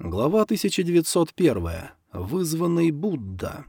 Глава 1901. Вызванный Будда.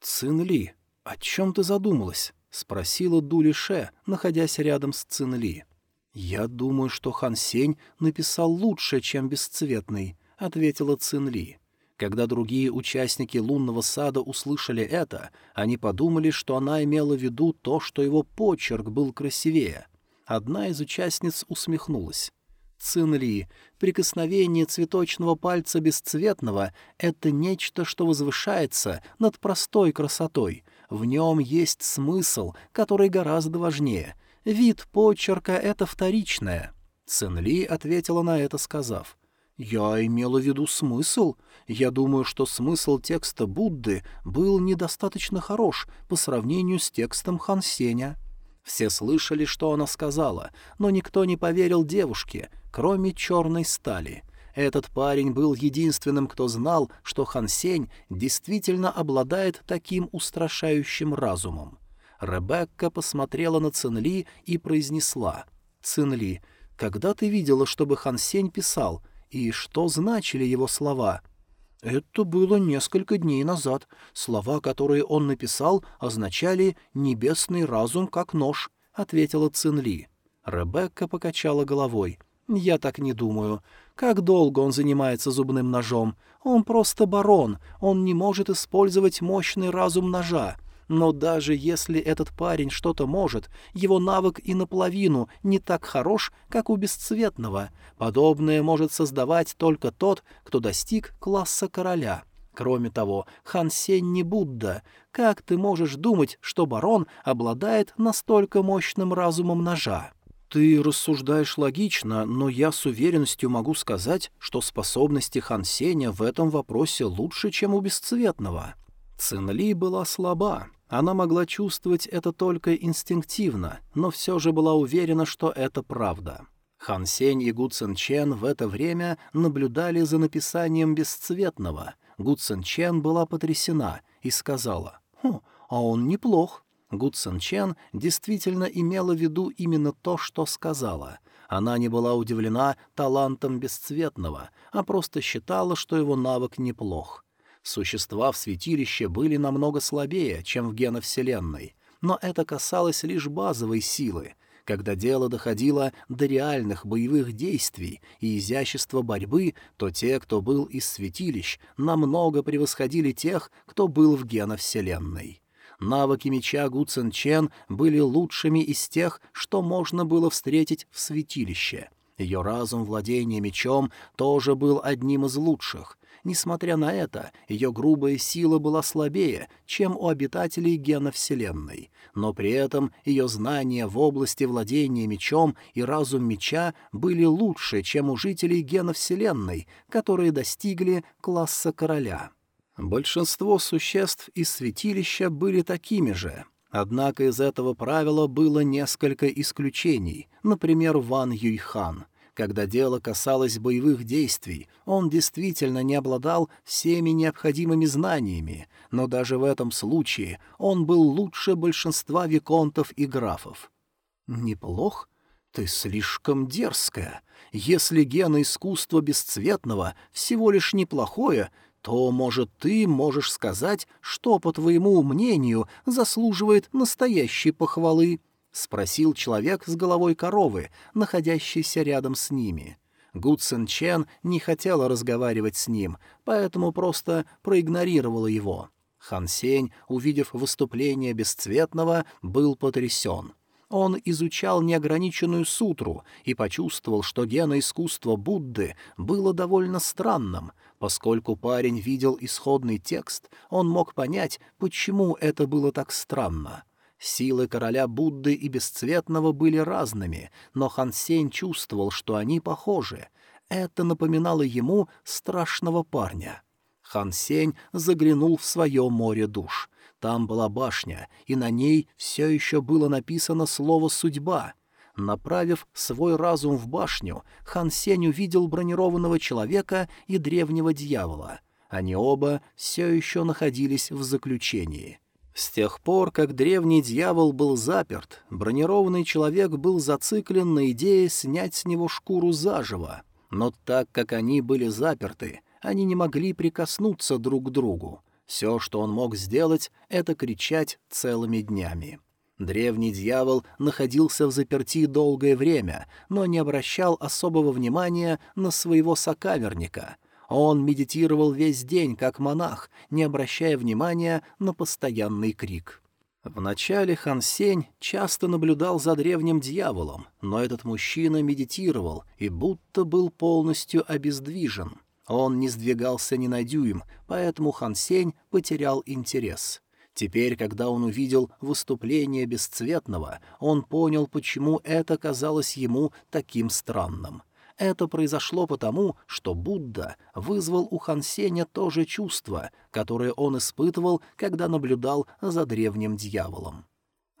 «Цинли, о чем ты задумалась?» — спросила Дули Ше, находясь рядом с Цинли. «Я думаю, что Хан Сень написал лучше, чем Бесцветный», — ответила Цинли. Когда другие участники лунного сада услышали это, они подумали, что она имела в виду то, что его почерк был красивее. Одна из участниц усмехнулась. Цинли, прикосновение цветочного пальца бесцветного — это нечто, что возвышается над простой красотой. В нем есть смысл, который гораздо важнее. Вид почерка — это вторичное. Цинли ответила на это, сказав. «Я имела в виду смысл. Я думаю, что смысл текста Будды был недостаточно хорош по сравнению с текстом Хансеня». Все слышали, что она сказала, но никто не поверил девушке, кроме черной стали. Этот парень был единственным, кто знал, что Хан Сень действительно обладает таким устрашающим разумом. Ребекка посмотрела на Цинли и произнесла. «Цинли, когда ты видела, чтобы Хан Сень писал, и что значили его слова?» «Это было несколько дней назад. Слова, которые он написал, означали «небесный разум как нож», — ответила Цинли. Ребекка покачала головой. «Я так не думаю. Как долго он занимается зубным ножом? Он просто барон, он не может использовать мощный разум ножа. Но даже если этот парень что-то может, его навык и наполовину не так хорош, как у бесцветного. Подобное может создавать только тот, кто достиг класса короля. Кроме того, Хан Сень не Будда. Как ты можешь думать, что барон обладает настолько мощным разумом ножа? Ты рассуждаешь логично, но я с уверенностью могу сказать, что способности Хан Сеня в этом вопросе лучше, чем у бесцветного. Цинли была слаба, она могла чувствовать это только инстинктивно, но все же была уверена, что это правда. Хан Сень и Гу Цин Чен в это время наблюдали за написанием бесцветного. Гу Цин Чен была потрясена и сказала, «Хм, а он неплох». Гу Цин Чен действительно имела в виду именно то, что сказала. Она не была удивлена талантом бесцветного, а просто считала, что его навык неплох. Существа в святилище были намного слабее, чем в геновселенной, но это касалось лишь базовой силы. Когда дело доходило до реальных боевых действий и изящества борьбы, то те, кто был из святилищ, намного превосходили тех, кто был в геновселенной. Навыки меча Гу Цин Чен были лучшими из тех, что можно было встретить в святилище. Ее разум владения мечом тоже был одним из лучших. Несмотря на это, ее грубая сила была слабее, чем у обитателей гена Вселенной, но при этом ее знания в области владения мечом и разум меча были лучше, чем у жителей гена Вселенной, которые достигли класса короля. Большинство существ из святилища были такими же, Однако из этого правила было несколько исключений, например, Ван Юйхан — когда дело касалось боевых действий, он действительно не обладал всеми необходимыми знаниями, но даже в этом случае он был лучше большинства виконтов и графов. «Неплох? Ты слишком дерзкая. Если гена искусства бесцветного всего лишь неплохое, то, может, ты можешь сказать, что, по твоему мнению, заслуживает настоящей похвалы?» — спросил человек с головой коровы, находящийся рядом с ними. Гу Цин Чен не хотела разговаривать с ним, поэтому просто проигнорировала его. Хан Сень, увидев выступление Бесцветного, был потрясен. Он изучал неограниченную сутру и почувствовал, что геноискусство Будды было довольно странным. Поскольку парень видел исходный текст, он мог понять, почему это было так странно. Силы короля Будды и Бесцветного были разными, но Хан Сень чувствовал, что они похожи. Это напоминало ему страшного парня. Хан Сень заглянул в свое море душ. Там была башня, и на ней все еще было написано слово «судьба». Направив свой разум в башню, Хан Сень увидел бронированного человека и древнего дьявола. Они оба все еще находились в заключении. С тех пор, как древний дьявол был заперт, бронированный человек был зациклен на идее снять с него шкуру заживо. Но так как они были заперты, они не могли прикоснуться друг к другу. Все, что он мог сделать, это кричать целыми днями. Древний дьявол находился в заперти долгое время, но не обращал особого внимания на своего сокамерника. Он медитировал весь день, как монах, не обращая внимания на постоянный крик. Вначале Хан Сень часто наблюдал за древним дьяволом, но этот мужчина медитировал и будто был полностью обездвижен. Он не сдвигался ни на дюйм, поэтому Хан Сень потерял интерес. Теперь, когда он увидел выступление Бесцветного, он понял, почему это казалось ему таким странным. Это произошло потому, что Будда вызвал у Хансеня то же чувство, которое он испытывал, когда наблюдал за древним дьяволом.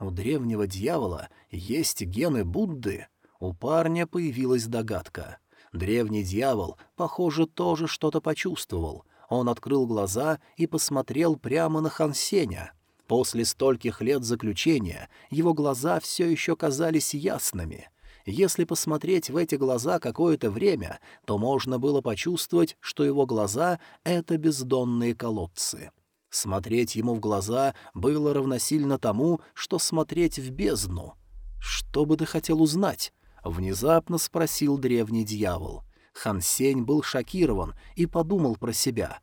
У древнего дьявола есть гены Будды. У парня появилась догадка. Древний дьявол, похоже, тоже что-то почувствовал — он открыл глаза и посмотрел прямо на Хансеня. После стольких лет заключения его глаза все еще казались ясными. Если посмотреть в эти глаза какое-то время, то можно было почувствовать, что его глаза — это бездонные колодцы. Смотреть ему в глаза было равносильно тому, что смотреть в бездну. «Что бы ты хотел узнать?» — внезапно спросил древний дьявол. Хан Сень был шокирован и подумал про себя.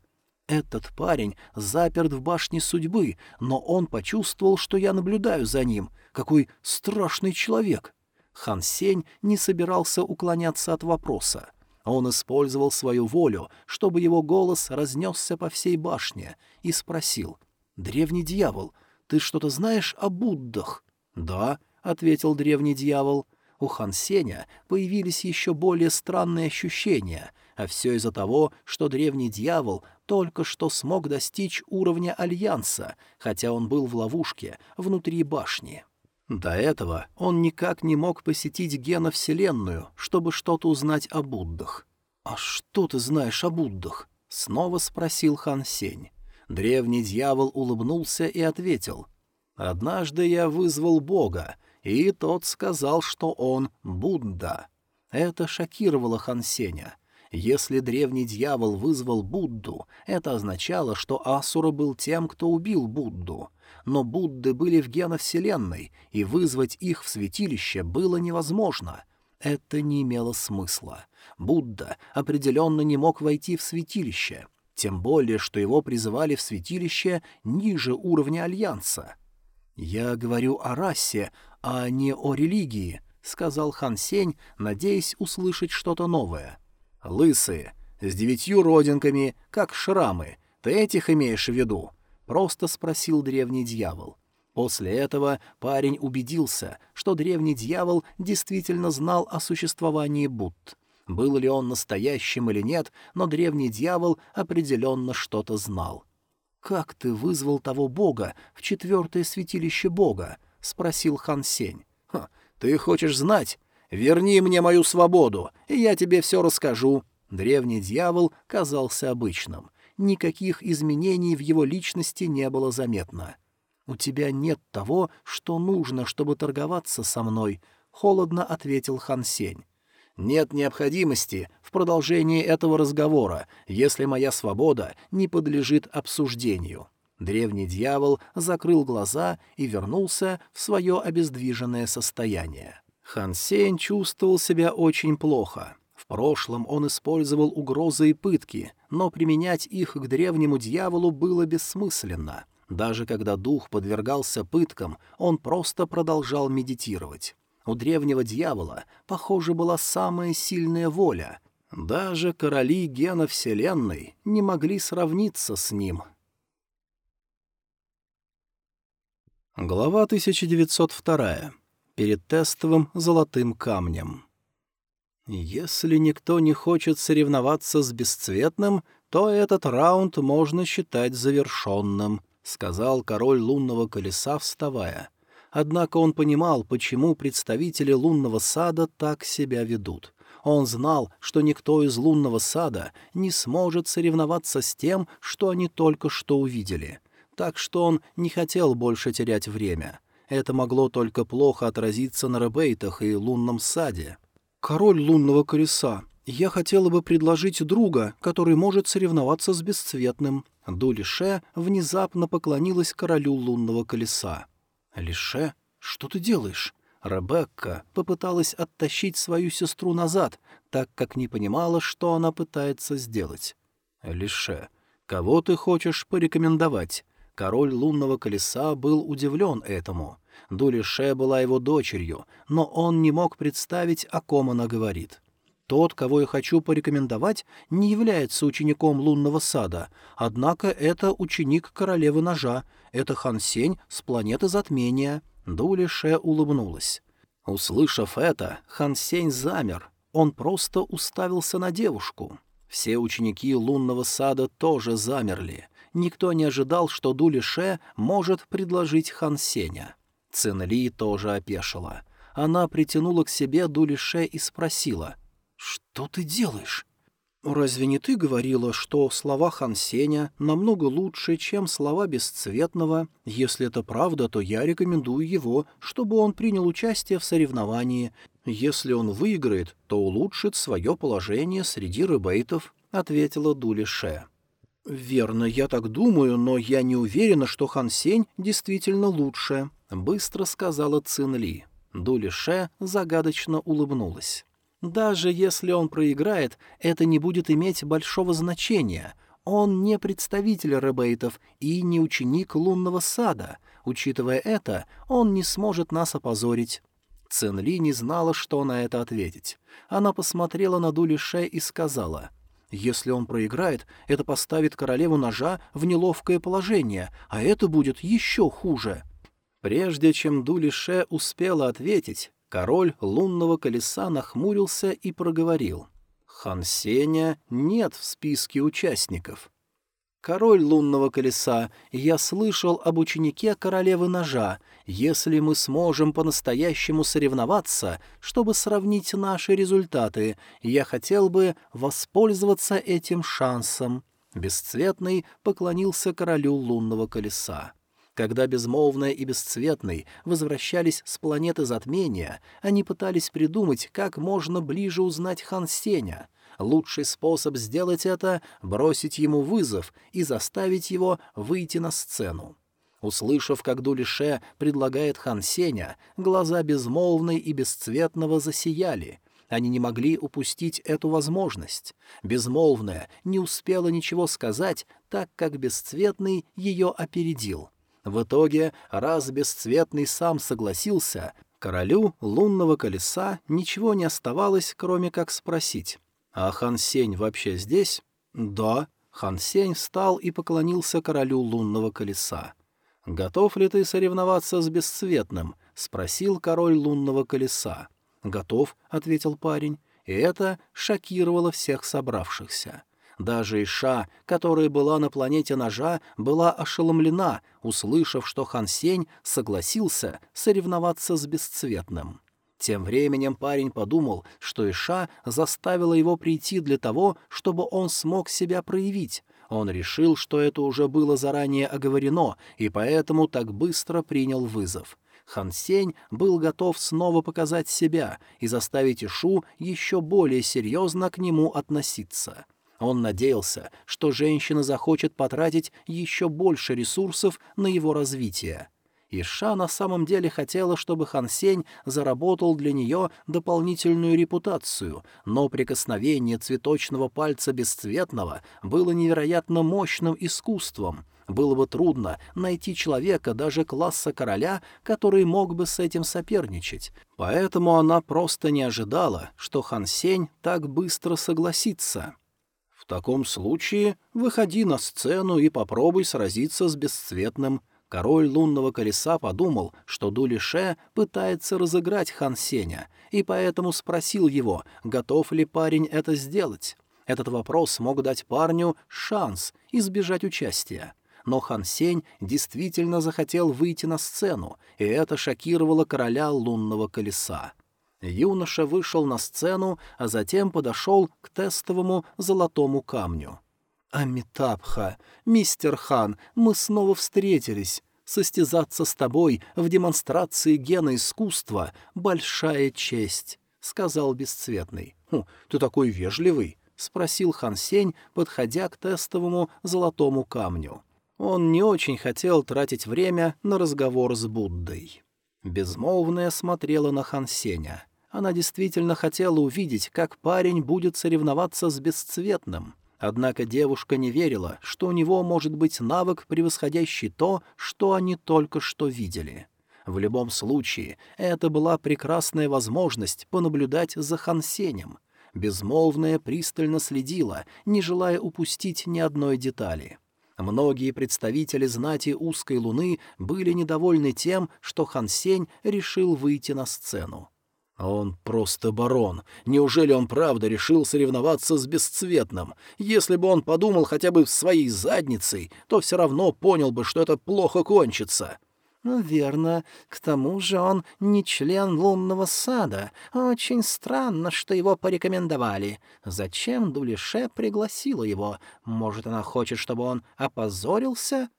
«Этот парень заперт в башне судьбы, но он почувствовал, что я наблюдаю за ним. Какой страшный человек!» Хан Сень не собирался уклоняться от вопроса. Он использовал свою волю, чтобы его голос разнесся по всей башне, и спросил. «Древний дьявол, ты что-то знаешь о Буддах?» «Да», — ответил древний дьявол у Хан Сеня появились еще более странные ощущения, а все из-за того, что древний дьявол только что смог достичь уровня Альянса, хотя он был в ловушке внутри башни. До этого он никак не мог посетить Гена Вселенную, чтобы что-то узнать о Буддах. «А что ты знаешь о Буддах?» — снова спросил Хан Сень. Древний дьявол улыбнулся и ответил. «Однажды я вызвал Бога, и тот сказал, что он Будда. Это шокировало Хансеня. Если древний дьявол вызвал Будду, это означало, что Асура был тем, кто убил Будду. Но Будды были в геновселенной, и вызвать их в святилище было невозможно. Это не имело смысла. Будда определенно не мог войти в святилище, тем более, что его призывали в святилище ниже уровня Альянса. «Я говорю о расе, а не о религии», — сказал Хан Сень, надеясь услышать что-то новое. «Лысые, с девятью родинками, как шрамы. Ты этих имеешь в виду?» — просто спросил древний дьявол. После этого парень убедился, что древний дьявол действительно знал о существовании Будд. Был ли он настоящим или нет, но древний дьявол определенно что-то знал. «Как ты вызвал того бога в четвертое святилище бога?» — спросил Хан Сень. «Ты хочешь знать? Верни мне мою свободу, и я тебе все расскажу». Древний дьявол казался обычным. Никаких изменений в его личности не было заметно. «У тебя нет того, что нужно, чтобы торговаться со мной», — холодно ответил Хан Сень. «Нет необходимости в продолжении этого разговора, если моя свобода не подлежит обсуждению». Древний дьявол закрыл глаза и вернулся в свое обездвиженное состояние. Хан Сень чувствовал себя очень плохо. В прошлом он использовал угрозы и пытки, но применять их к древнему дьяволу было бессмысленно. Даже когда дух подвергался пыткам, он просто продолжал медитировать. У древнего дьявола, похоже, была самая сильная воля. Даже короли гена Вселенной не могли сравниться с ним — Глава 1902. Перед тестовым золотым камнем. Если никто не хочет соревноваться с бесцветным, то этот раунд можно считать завершенным, сказал король лунного колеса, вставая. Однако он понимал, почему представители лунного сада так себя ведут. Он знал, что никто из лунного сада не сможет соревноваться с тем, что они только что увидели — так что он не хотел больше терять время. Это могло только плохо отразиться на ребейтах и лунном саде. «Король лунного колеса, «Я хотела бы предложить друга, который может соревноваться с бесцветным». Дулише внезапно поклонилась королю лунного колеса. «Лише, что ты делаешь?» Ребекка попыталась оттащить свою сестру назад, так как не понимала, что она пытается сделать. «Лише, кого ты хочешь порекомендовать?» Король лунного колеса был удивлен этому. Дулише была его дочерью, но он не мог представить, о ком она говорит. Тот, кого я хочу порекомендовать, не является учеником лунного сада, однако это ученик королевы ножа, это Хан Сень с планеты затмения. Дулише улыбнулась. Услышав это, Хан Сень замер. Он просто уставился на девушку. Все ученики лунного сада тоже замерли. Никто не ожидал, что Дулише может предложить Хан Сеня. Цинли тоже опешила. Она притянула к себе Дулише и спросила, «Что ты делаешь?» «Разве не ты говорила, что слова Хан Сеня намного лучше, чем слова Бесцветного? Если это правда, то я рекомендую его, чтобы он принял участие в соревновании. Если он выиграет, то улучшит свое положение среди рыбейтов», — ответила Дулише. «Верно, я так думаю, но я не уверена, что Хан Сень действительно лучше», — быстро сказала Цин Ли. Дулише загадочно улыбнулась. «Даже если он проиграет, это не будет иметь большого значения. Он не представитель ребейтов и не ученик лунного сада. Учитывая это, он не сможет нас опозорить». Цин Ли не знала, что на это ответить. Она посмотрела на Дулише и сказала — если он проиграет, это поставит королеву ножа в неловкое положение, а это будет еще хуже. Прежде чем Дулише успела ответить, король лунного колеса нахмурился и проговорил. «Хансеня нет в списке участников». «Король лунного колеса, я слышал об ученике королевы ножа. Если мы сможем по-настоящему соревноваться, чтобы сравнить наши результаты, я хотел бы воспользоваться этим шансом». Бесцветный поклонился королю лунного колеса. Когда Безмолвная и Бесцветный возвращались с планеты затмения, они пытались придумать, как можно ближе узнать Хан Сеня — Лучший способ сделать это — бросить ему вызов и заставить его выйти на сцену. Услышав, как Дулише предлагает Хан Сеня, глаза безмолвной и бесцветного засияли. Они не могли упустить эту возможность. Безмолвная не успела ничего сказать, так как бесцветный ее опередил. В итоге, раз бесцветный сам согласился, королю лунного колеса ничего не оставалось, кроме как спросить «А Хан Сень вообще здесь?» «Да». Хан Сень встал и поклонился королю лунного колеса. «Готов ли ты соревноваться с Бесцветным?» — спросил король лунного колеса. «Готов», — ответил парень, и это шокировало всех собравшихся. Даже Иша, которая была на планете ножа, была ошеломлена, услышав, что Хан Сень согласился соревноваться с Бесцветным. Тем временем парень подумал, что Иша заставила его прийти для того, чтобы он смог себя проявить. Он решил, что это уже было заранее оговорено, и поэтому так быстро принял вызов. Хан Сень был готов снова показать себя и заставить Ишу еще более серьезно к нему относиться. Он надеялся, что женщина захочет потратить еще больше ресурсов на его развитие. Иша на самом деле хотела, чтобы Хан Сень заработал для нее дополнительную репутацию, но прикосновение цветочного пальца бесцветного было невероятно мощным искусством. Было бы трудно найти человека даже класса короля, который мог бы с этим соперничать. Поэтому она просто не ожидала, что Хан Сень так быстро согласится. В таком случае выходи на сцену и попробуй сразиться с бесцветным Король лунного колеса подумал, что Дулише пытается разыграть Хан Сеня, и поэтому спросил его, готов ли парень это сделать. Этот вопрос мог дать парню шанс избежать участия. Но Хан Сень действительно захотел выйти на сцену, и это шокировало короля лунного колеса. Юноша вышел на сцену, а затем подошел к тестовому золотому камню. «Амитабха, мистер Хан, мы снова встретились. Состязаться с тобой в демонстрации гена искусства — большая честь», — сказал Бесцветный. «Хм, ты такой вежливый», — спросил Хан Сень, подходя к тестовому золотому камню. Он не очень хотел тратить время на разговор с Буддой. Безмолвная смотрела на Хан Сеня. Она действительно хотела увидеть, как парень будет соревноваться с бесцветным. Однако девушка не верила, что у него может быть навык, превосходящий то, что они только что видели. В любом случае, это была прекрасная возможность понаблюдать за Хансенем. Безмолвная пристально следила, не желая упустить ни одной детали. Многие представители знати узкой луны были недовольны тем, что Хансень решил выйти на сцену. Он просто барон. Неужели он правда решил соревноваться с бесцветным? Если бы он подумал хотя бы своей задницей, то все равно понял бы, что это плохо кончится. Ну, верно. К тому же он не член лунного сада. Очень странно, что его порекомендовали. Зачем Дулише пригласила его? Может, она хочет, чтобы он опозорился?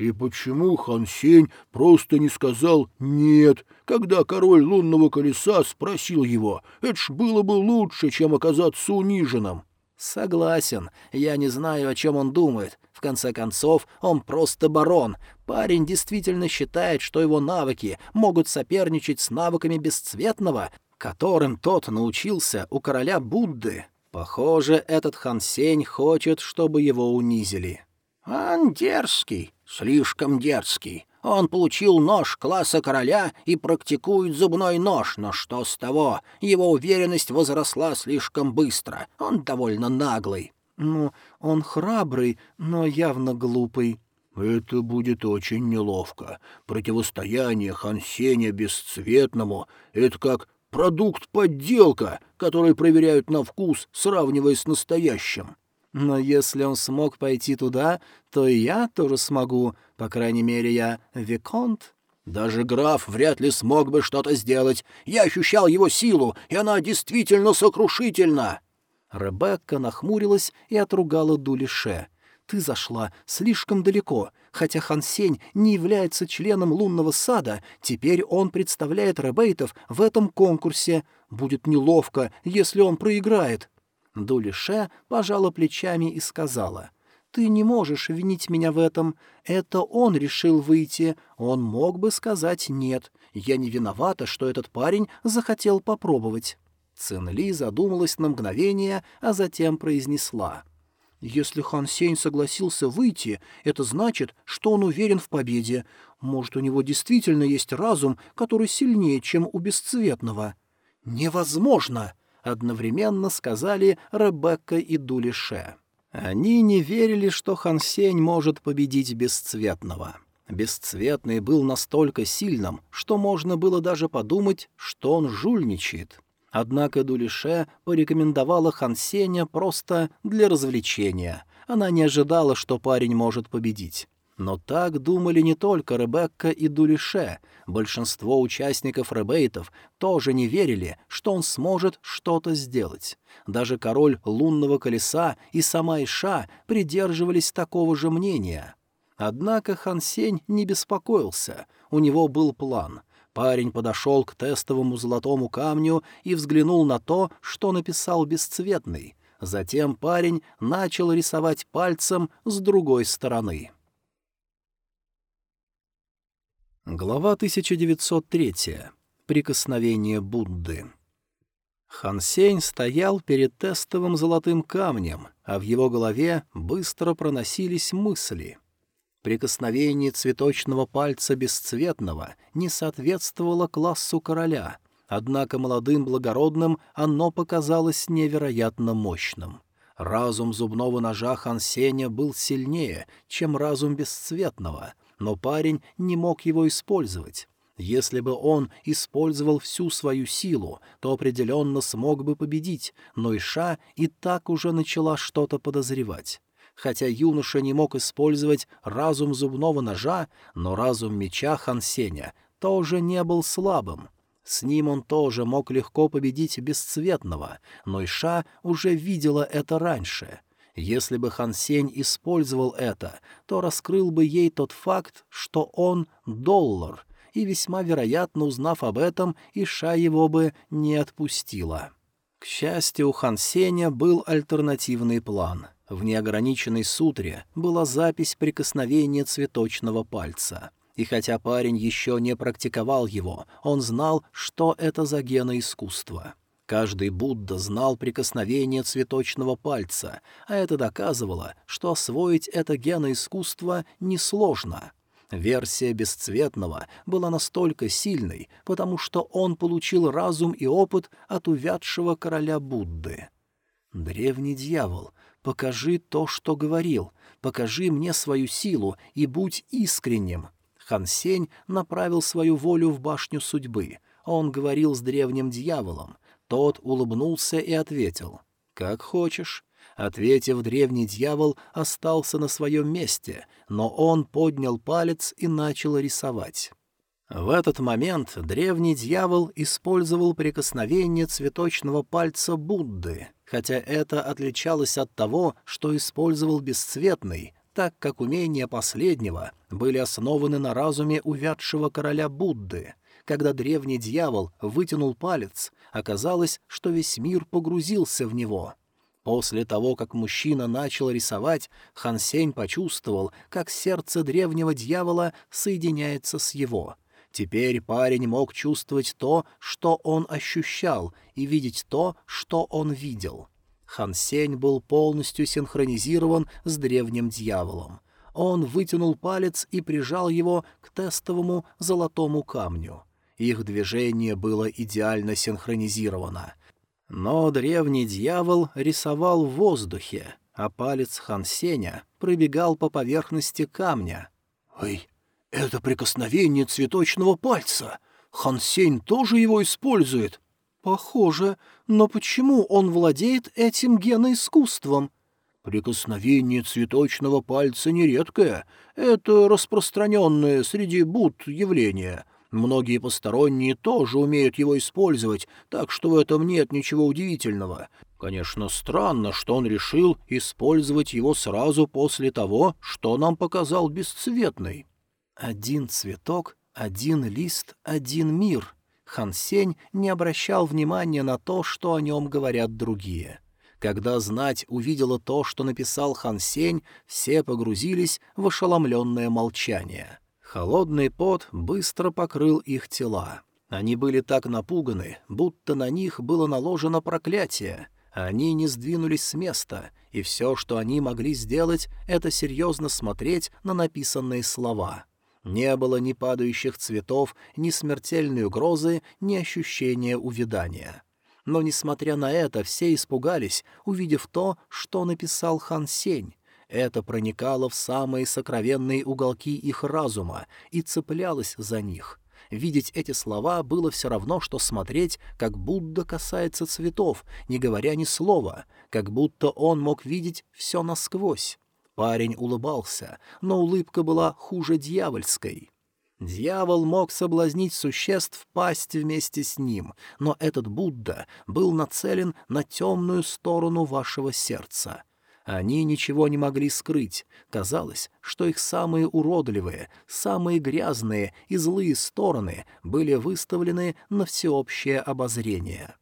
И почему Хан Сень просто не сказал «нет», когда король лунного колеса спросил его? Это ж было бы лучше, чем оказаться униженным. «Согласен. Я не знаю, о чем он думает. В конце концов, он просто барон. Парень действительно считает, что его навыки могут соперничать с навыками бесцветного, которым тот научился у короля Будды. Похоже, этот Хансень хочет, чтобы его унизили». «Он дерзкий, слишком дерзкий. Он получил нож класса короля и практикует зубной нож, но что с того? Его уверенность возросла слишком быстро. Он довольно наглый. Ну, он храбрый, но явно глупый. Это будет очень неловко. Противостояние Хансеня бесцветному — это как продукт-подделка, который проверяют на вкус, сравнивая с настоящим. Но если он смог пойти туда, то и я тоже смогу. По крайней мере, я Виконт. Даже граф вряд ли смог бы что-то сделать. Я ощущал его силу, и она действительно сокрушительна. Ребекка нахмурилась и отругала Дулише. «Ты зашла слишком далеко. Хотя Хан Сень не является членом лунного сада, теперь он представляет ребейтов в этом конкурсе. Будет неловко, если он проиграет». Дулише пожала плечами и сказала, «Ты не можешь винить меня в этом. Это он решил выйти. Он мог бы сказать «нет». Я не виновата, что этот парень захотел попробовать». Цинли задумалась на мгновение, а затем произнесла. «Если Хан Сень согласился выйти, это значит, что он уверен в победе. Может, у него действительно есть разум, который сильнее, чем у бесцветного». «Невозможно!» Одновременно сказали Ребекка и Дулише. Они не верили, что Хансень может победить Бесцветного. Бесцветный был настолько сильным, что можно было даже подумать, что он жульничает. Однако Дулише порекомендовала Хансеня просто для развлечения. Она не ожидала, что парень может победить. Но так думали не только Ребекка и Дулише. Большинство участников ребейтов тоже не верили, что он сможет что-то сделать. Даже король лунного колеса и сама Иша придерживались такого же мнения. Однако Хан Сень не беспокоился, у него был план. Парень подошел к тестовому золотому камню и взглянул на то, что написал бесцветный. Затем парень начал рисовать пальцем с другой стороны. Глава 1903. Прикосновение Будды. Хан Сень стоял перед тестовым золотым камнем, а в его голове быстро проносились мысли. Прикосновение цветочного пальца бесцветного не соответствовало классу короля, однако молодым благородным оно показалось невероятно мощным. Разум зубного ножа Хан Сеня был сильнее, чем разум бесцветного — но парень не мог его использовать. Если бы он использовал всю свою силу, то определенно смог бы победить, но Иша и так уже начала что-то подозревать. Хотя юноша не мог использовать разум зубного ножа, но разум меча Хансеня тоже не был слабым. С ним он тоже мог легко победить бесцветного, но Иша уже видела это раньше — если бы Хан Сень использовал это, то раскрыл бы ей тот факт, что он — доллар, и весьма вероятно, узнав об этом, Иша его бы не отпустила. К счастью, у Хан Сеня был альтернативный план. В неограниченной сутре была запись прикосновения цветочного пальца. И хотя парень еще не практиковал его, он знал, что это за геноискусство. Каждый Будда знал прикосновение цветочного пальца, а это доказывало, что освоить это геноискусство несложно. Версия бесцветного была настолько сильной, потому что он получил разум и опыт от увядшего короля Будды. «Древний дьявол, покажи то, что говорил, покажи мне свою силу и будь искренним». Хан Сень направил свою волю в башню судьбы. Он говорил с древним дьяволом. Тот улыбнулся и ответил. «Как хочешь». Ответив, древний дьявол остался на своем месте, но он поднял палец и начал рисовать. В этот момент древний дьявол использовал прикосновение цветочного пальца Будды, хотя это отличалось от того, что использовал бесцветный, так как умения последнего были основаны на разуме увядшего короля Будды. Когда древний дьявол вытянул палец, оказалось, что весь мир погрузился в него. После того, как мужчина начал рисовать, Хан Сень почувствовал, как сердце древнего дьявола соединяется с его. Теперь парень мог чувствовать то, что он ощущал, и видеть то, что он видел. Хан Сень был полностью синхронизирован с древним дьяволом. Он вытянул палец и прижал его к тестовому золотому камню. Их движение было идеально синхронизировано. Но древний дьявол рисовал в воздухе, а палец Хан Сеня пробегал по поверхности камня. «Ой, это прикосновение цветочного пальца! Хан Сень тоже его использует!» «Похоже, но почему он владеет этим геноискусством?» «Прикосновение цветочного пальца нередкое. Это распространенное среди буд явление. Многие посторонние тоже умеют его использовать, так что в этом нет ничего удивительного. Конечно, странно, что он решил использовать его сразу после того, что нам показал бесцветный. Один цветок, один лист, один мир. Хан Сень не обращал внимания на то, что о нем говорят другие. Когда знать увидела то, что написал Хан Сень, все погрузились в ошеломленное молчание. Холодный пот быстро покрыл их тела. Они были так напуганы, будто на них было наложено проклятие. Они не сдвинулись с места, и все, что они могли сделать, это серьезно смотреть на написанные слова. Не было ни падающих цветов, ни смертельной угрозы, ни ощущения увядания. Но, несмотря на это, все испугались, увидев то, что написал Хан Сень, это проникало в самые сокровенные уголки их разума и цеплялось за них. Видеть эти слова было все равно, что смотреть, как Будда касается цветов, не говоря ни слова, как будто он мог видеть все насквозь. Парень улыбался, но улыбка была хуже дьявольской. Дьявол мог соблазнить существ пасть вместе с ним, но этот Будда был нацелен на темную сторону вашего сердца. Они ничего не могли скрыть. Казалось, что их самые уродливые, самые грязные и злые стороны были выставлены на всеобщее обозрение.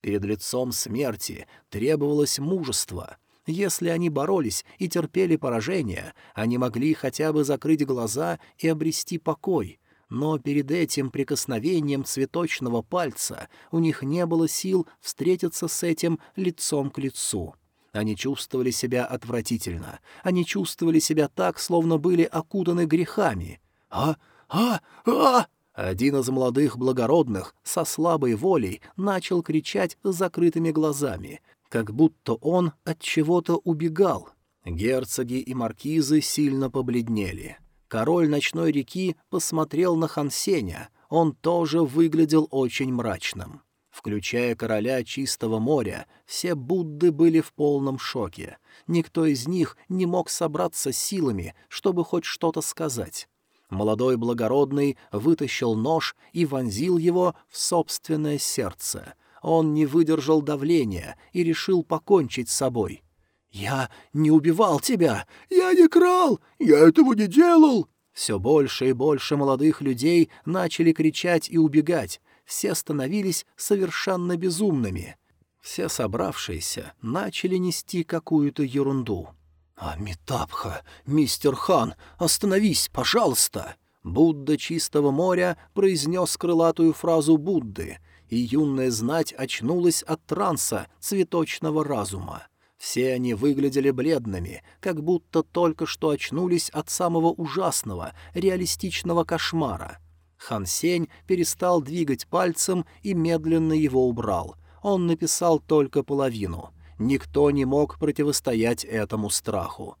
Перед лицом смерти требовалось мужество. Если они боролись и терпели поражение, они могли хотя бы закрыть глаза и обрести покой — но перед этим прикосновением цветочного пальца у них не было сил встретиться с этим лицом к лицу. Они чувствовали себя отвратительно. Они чувствовали себя так, словно были окутаны грехами. «А! А! А!» Один из молодых благородных со слабой волей начал кричать с закрытыми глазами, как будто он от чего-то убегал. Герцоги и маркизы сильно побледнели. Король ночной реки посмотрел на Хансеня. Он тоже выглядел очень мрачным. Включая короля Чистого моря, все Будды были в полном шоке. Никто из них не мог собраться силами, чтобы хоть что-то сказать. Молодой благородный вытащил нож и вонзил его в собственное сердце. Он не выдержал давления и решил покончить с собой. «Я не убивал тебя! Я не крал! Я этого не делал!» Все больше и больше молодых людей начали кричать и убегать, все становились совершенно безумными. Все собравшиеся начали нести какую-то ерунду. «Амитабха! Мистер Хан, остановись, пожалуйста!» Будда Чистого моря произнес крылатую фразу Будды, и юная знать очнулась от транса цветочного разума. Все они выглядели бледными, как будто только что очнулись от самого ужасного, реалистичного кошмара. Хан Сень перестал двигать пальцем и медленно его убрал. Он написал только половину. Никто не мог противостоять этому страху.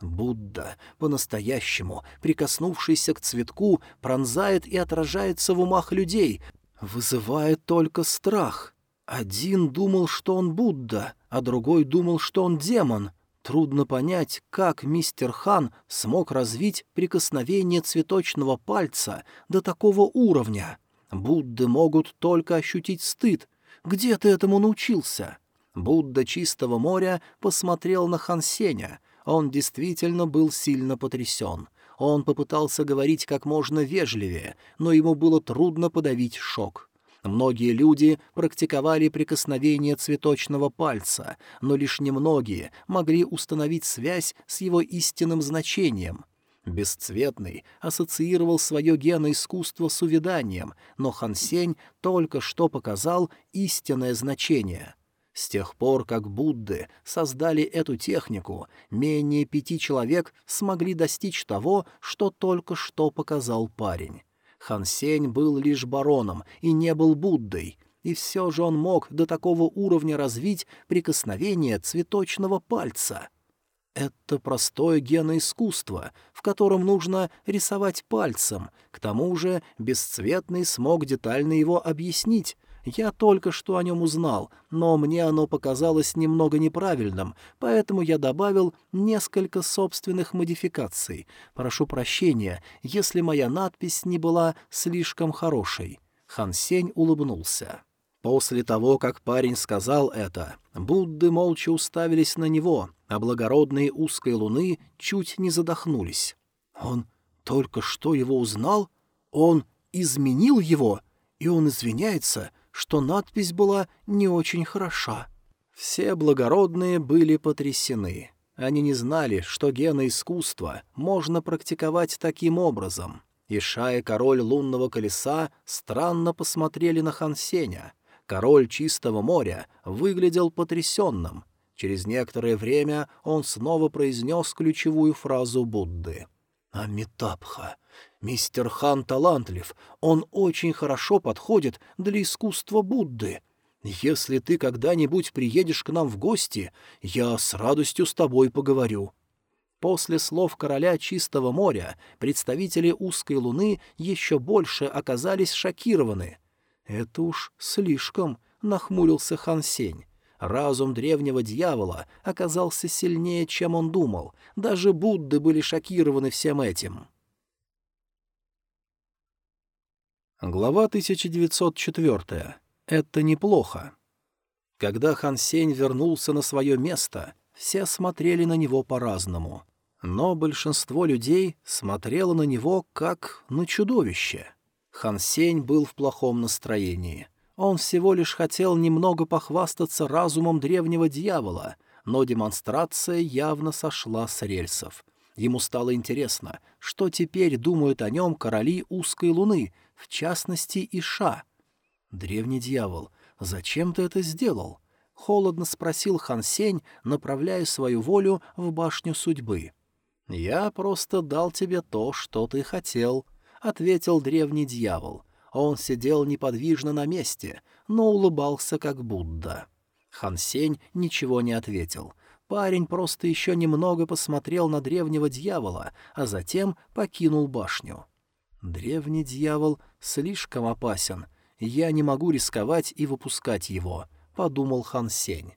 Будда, по-настоящему, прикоснувшийся к цветку, пронзает и отражается в умах людей, вызывая только страх. Один думал, что он Будда, а другой думал, что он демон. Трудно понять, как мистер Хан смог развить прикосновение цветочного пальца до такого уровня. Будды могут только ощутить стыд. Где ты этому научился? Будда Чистого моря посмотрел на Хан Сеня. Он действительно был сильно потрясен. Он попытался говорить как можно вежливее, но ему было трудно подавить шок. Многие люди практиковали прикосновение цветочного пальца, но лишь немногие могли установить связь с его истинным значением. Бесцветный ассоциировал свое геноискусство с увяданием, но Хансень только что показал истинное значение. С тех пор, как Будды создали эту технику, менее пяти человек смогли достичь того, что только что показал парень. Хан Сень был лишь бароном и не был Буддой, и все же он мог до такого уровня развить прикосновение цветочного пальца. Это простое геноискусство, в котором нужно рисовать пальцем, к тому же бесцветный смог детально его объяснить, я только что о нем узнал, но мне оно показалось немного неправильным, поэтому я добавил несколько собственных модификаций. Прошу прощения, если моя надпись не была слишком хорошей». Хан Сень улыбнулся. После того, как парень сказал это, Будды молча уставились на него, а благородные узкой луны чуть не задохнулись. Он только что его узнал? Он изменил его? И он извиняется, что надпись была не очень хороша. Все благородные были потрясены. Они не знали, что гены искусства можно практиковать таким образом. Иша и король лунного колеса странно посмотрели на Хансеня. Король чистого моря выглядел потрясенным. Через некоторое время он снова произнес ключевую фразу Будды. «Амитабха, Мистер Хан талантлив, он очень хорошо подходит для искусства Будды. Если ты когда-нибудь приедешь к нам в гости, я с радостью с тобой поговорю». После слов короля Чистого моря представители узкой луны еще больше оказались шокированы. «Это уж слишком», — нахмурился Хан Сень. Разум древнего дьявола оказался сильнее, чем он думал. Даже Будды были шокированы всем этим. Глава 1904. Это неплохо. Когда Хан Сень вернулся на свое место, все смотрели на него по-разному. Но большинство людей смотрело на него как на чудовище. Хан Сень был в плохом настроении. Он всего лишь хотел немного похвастаться разумом древнего дьявола, но демонстрация явно сошла с рельсов. Ему стало интересно, что теперь думают о нем короли узкой луны — в частности Иша. «Древний дьявол, зачем ты это сделал?» — холодно спросил Хан Сень, направляя свою волю в башню судьбы. «Я просто дал тебе то, что ты хотел», — ответил древний дьявол. Он сидел неподвижно на месте, но улыбался как Будда. Хан Сень ничего не ответил. Парень просто еще немного посмотрел на древнего дьявола, а затем покинул башню. Древний дьявол слишком опасен. Я не могу рисковать и выпускать его, — подумал Хан Сень.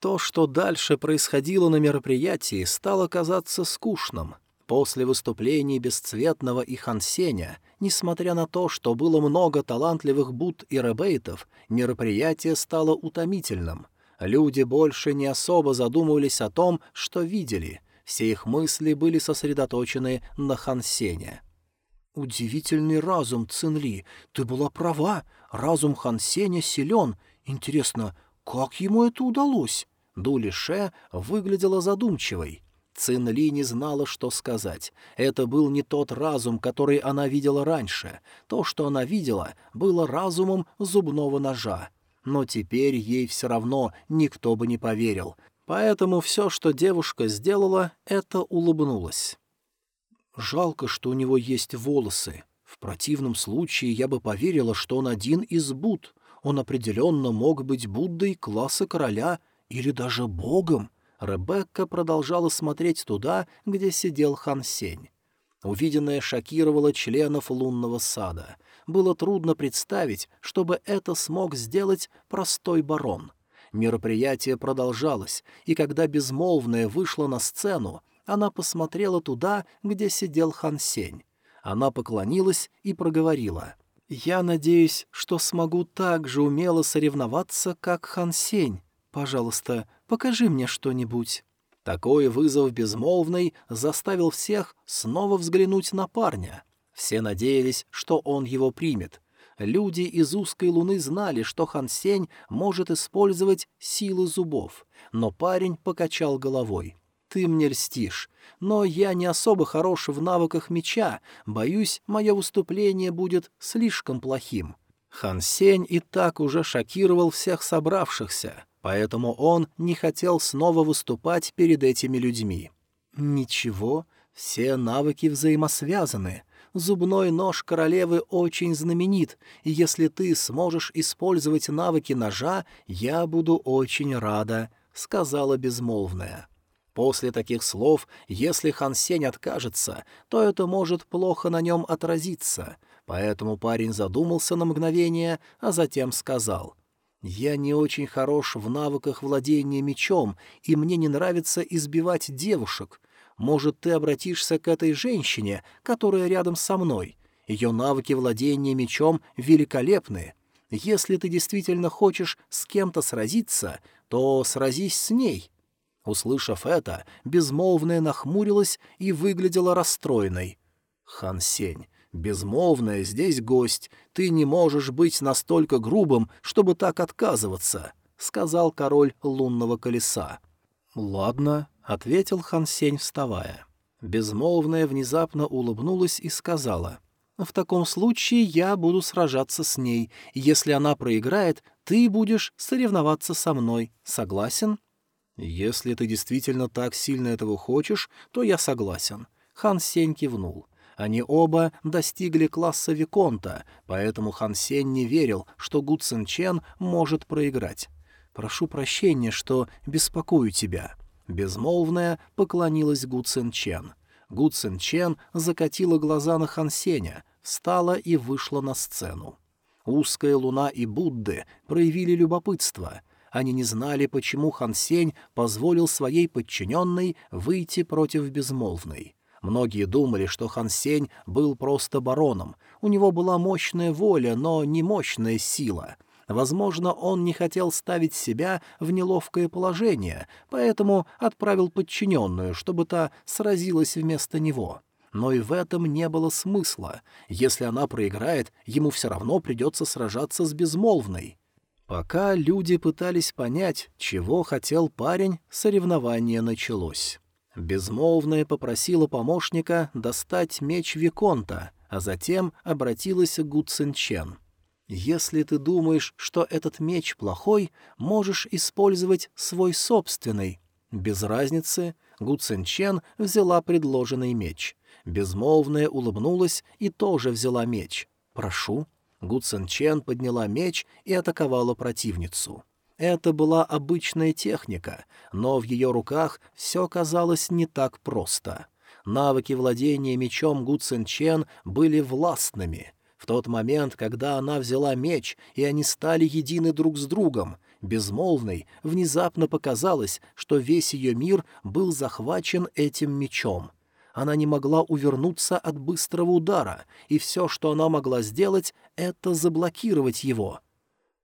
То, что дальше происходило на мероприятии, стало казаться скучным. После выступлений Бесцветного и Хан Сеня, несмотря на то, что было много талантливых бут и ребейтов, мероприятие стало утомительным. Люди больше не особо задумывались о том, что видели. Все их мысли были сосредоточены на Хан Сене. «Удивительный разум, Цинли. Ты была права. Разум Хан Сеня силен. Интересно, Как ему это удалось? Дули Ше выглядела задумчивой. Цин Ли не знала, что сказать. Это был не тот разум, который она видела раньше. То, что она видела, было разумом зубного ножа. Но теперь ей все равно никто бы не поверил. Поэтому все, что девушка сделала, это улыбнулась. Жалко, что у него есть волосы. В противном случае я бы поверила, что он один из Будд. Он определенно мог быть Буддой класса короля или даже богом. Ребекка продолжала смотреть туда, где сидел Хан Сень. Увиденное шокировало членов лунного сада. Было трудно представить, чтобы это смог сделать простой барон. Мероприятие продолжалось, и когда безмолвная вышла на сцену, она посмотрела туда, где сидел Хан Сень. Она поклонилась и проговорила. «Я надеюсь, что смогу так же умело соревноваться, как Хан Сень. Пожалуйста, покажи мне что-нибудь». Такой вызов безмолвный заставил всех снова взглянуть на парня. Все надеялись, что он его примет. Люди из узкой луны знали, что Хан Сень может использовать силы зубов, но парень покачал головой. «Ты мне льстишь, но я не особо хорош в навыках меча, боюсь, мое выступление будет слишком плохим». Хан Сень и так уже шокировал всех собравшихся. Поэтому он не хотел снова выступать перед этими людьми. Ничего, все навыки взаимосвязаны. Зубной нож королевы очень знаменит, и если ты сможешь использовать навыки ножа, я буду очень рада», — сказала безмолвная. После таких слов, если Хан Сень откажется, то это может плохо на нем отразиться, поэтому парень задумался на мгновение, а затем сказал — я не очень хорош в навыках владения мечом, и мне не нравится избивать девушек. Может, ты обратишься к этой женщине, которая рядом со мной. Ее навыки владения мечом великолепны. Если ты действительно хочешь с кем-то сразиться, то сразись с ней». Услышав это, безмолвная нахмурилась и выглядела расстроенной. «Хан Сень, «Безмолвная, здесь гость. Ты не можешь быть настолько грубым, чтобы так отказываться», — сказал король лунного колеса. «Ладно», — ответил Хан Сень, вставая. Безмолвная внезапно улыбнулась и сказала, «В таком случае я буду сражаться с ней. Если она проиграет, ты будешь соревноваться со мной. Согласен?» «Если ты действительно так сильно этого хочешь, то я согласен». Хан Сень кивнул. Они оба достигли класса Виконта, поэтому Хан Сень не верил, что Гу Цин Чен может проиграть. «Прошу прощения, что беспокою тебя». Безмолвная поклонилась Гу Цин Чен. Гу Цин Чен закатила глаза на Хан Сеня, встала и вышла на сцену. Узкая луна и Будды проявили любопытство. Они не знали, почему Хан Сень позволил своей подчиненной выйти против безмолвной. Многие думали, что Хан Сень был просто бароном. У него была мощная воля, но не мощная сила. Возможно, он не хотел ставить себя в неловкое положение, поэтому отправил подчиненную, чтобы та сразилась вместо него. Но и в этом не было смысла. Если она проиграет, ему все равно придется сражаться с безмолвной. Пока люди пытались понять, чего хотел парень, соревнование началось. Безмолвная попросила помощника достать меч Виконта, а затем обратилась к Гу Цинчен. «Если ты думаешь, что этот меч плохой, можешь использовать свой собственный». Без разницы, Гу Цинчен взяла предложенный меч. Безмолвная улыбнулась и тоже взяла меч. «Прошу». Гу Цинчен подняла меч и атаковала противницу. Это была обычная техника, но в ее руках все казалось не так просто. Навыки владения мечом Гу Цин Чен были властными. В тот момент, когда она взяла меч, и они стали едины друг с другом, безмолвной, внезапно показалось, что весь ее мир был захвачен этим мечом. Она не могла увернуться от быстрого удара, и все, что она могла сделать, — это заблокировать его.